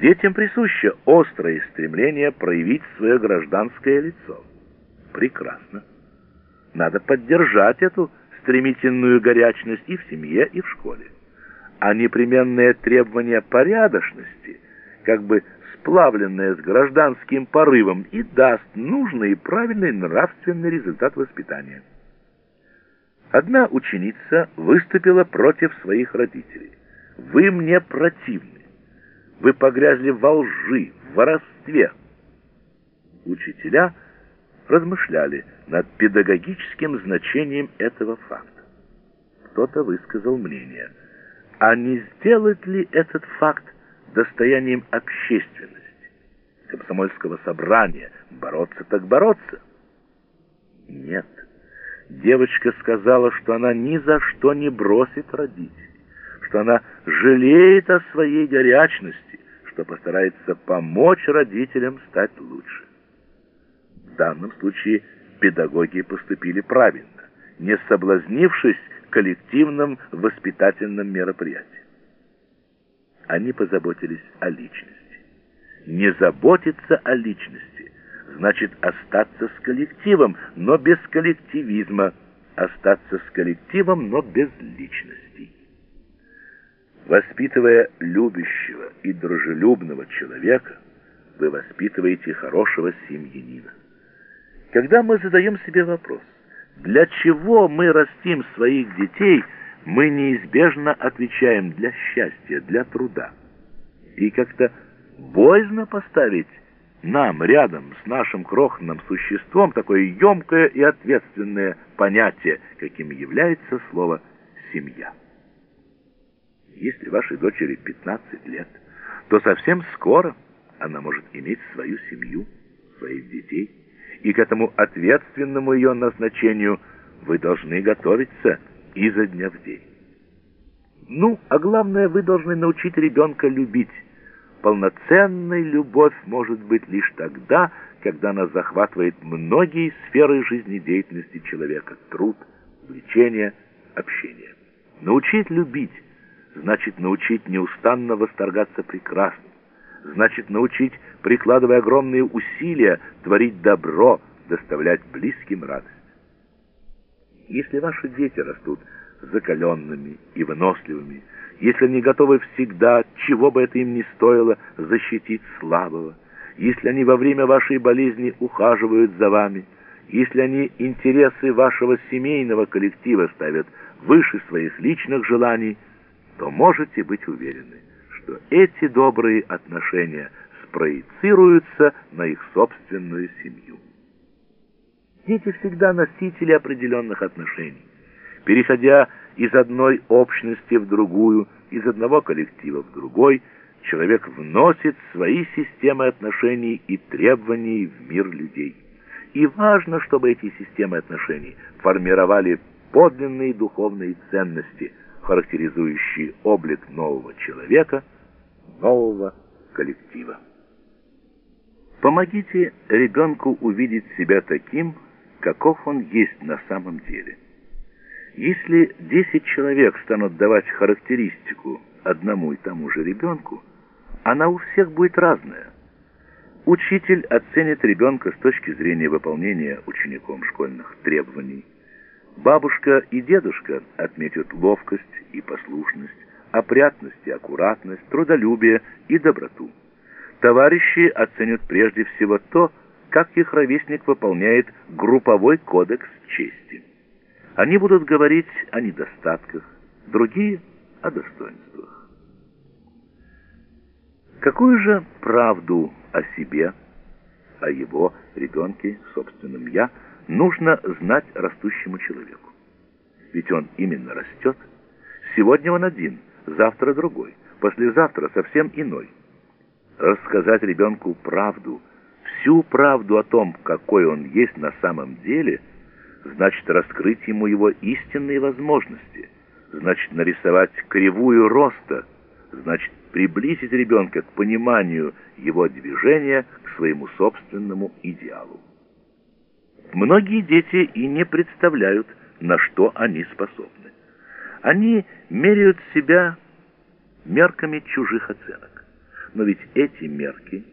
Детям присуще острое стремление проявить свое гражданское лицо. Прекрасно. Надо поддержать эту стремительную горячность и в семье, и в школе. А непременное требование порядочности, как бы сплавленное с гражданским порывом, и даст нужный и правильный нравственный результат воспитания. Одна ученица выступила против своих родителей. «Вы мне противны. Вы погрязли во лжи, в воровстве». Учителя размышляли над педагогическим значением этого факта. Кто-то высказал мнение, а не сделать ли этот факт достоянием общественности, комсомольского собрания, бороться так бороться? Нет. Девочка сказала, что она ни за что не бросит родителей, что она жалеет о своей горячности, что постарается помочь родителям стать лучше. В данном случае педагоги поступили правильно, не соблазнившись коллективным воспитательным мероприятием. Они позаботились о личности. Не заботиться о личности значит остаться с коллективом, но без коллективизма, остаться с коллективом, но без личностей. Воспитывая любящего и дружелюбного человека, вы воспитываете хорошего семьянина. Когда мы задаем себе вопрос, для чего мы растим своих детей, мы неизбежно отвечаем для счастья, для труда. И как-то боязно поставить нам рядом с нашим крохотным существом такое емкое и ответственное понятие, каким является слово «семья». Если вашей дочери 15 лет, то совсем скоро она может иметь свою семью, своих детей, и к этому ответственному ее назначению вы должны готовиться изо дня в день. Ну, а главное, вы должны научить ребенка любить, Полноценной любовь может быть лишь тогда, когда она захватывает многие сферы жизнедеятельности человека – труд, влечение, общение. Научить любить значит научить неустанно восторгаться прекрасным, значит научить, прикладывая огромные усилия, творить добро, доставлять близким радость. Если ваши дети растут закаленными и выносливыми, если они готовы всегда, чего бы это им ни стоило, защитить слабого, если они во время вашей болезни ухаживают за вами, если они интересы вашего семейного коллектива ставят выше своих личных желаний, то можете быть уверены, что эти добрые отношения спроецируются на их собственную семью. Дети всегда носители определенных отношений. Переходя из одной общности в другую, из одного коллектива в другой, человек вносит свои системы отношений и требований в мир людей. И важно, чтобы эти системы отношений формировали подлинные духовные ценности, характеризующие облик нового человека, нового коллектива. Помогите ребенку увидеть себя таким, каков он есть на самом деле. Если 10 человек станут давать характеристику одному и тому же ребенку, она у всех будет разная. Учитель оценит ребенка с точки зрения выполнения учеником школьных требований. Бабушка и дедушка отметят ловкость и послушность, опрятность и аккуратность, трудолюбие и доброту. Товарищи оценят прежде всего то, как их ровесник выполняет групповой кодекс чести. Они будут говорить о недостатках, другие — о достоинствах. Какую же правду о себе, о его ребенке, собственном «я», нужно знать растущему человеку? Ведь он именно растет. Сегодня он один, завтра другой, послезавтра совсем иной. Рассказать ребенку правду, всю правду о том, какой он есть на самом деле – значит раскрыть ему его истинные возможности, значит нарисовать кривую роста, значит приблизить ребенка к пониманию его движения к своему собственному идеалу. Многие дети и не представляют, на что они способны. Они меряют себя мерками чужих оценок. Но ведь эти мерки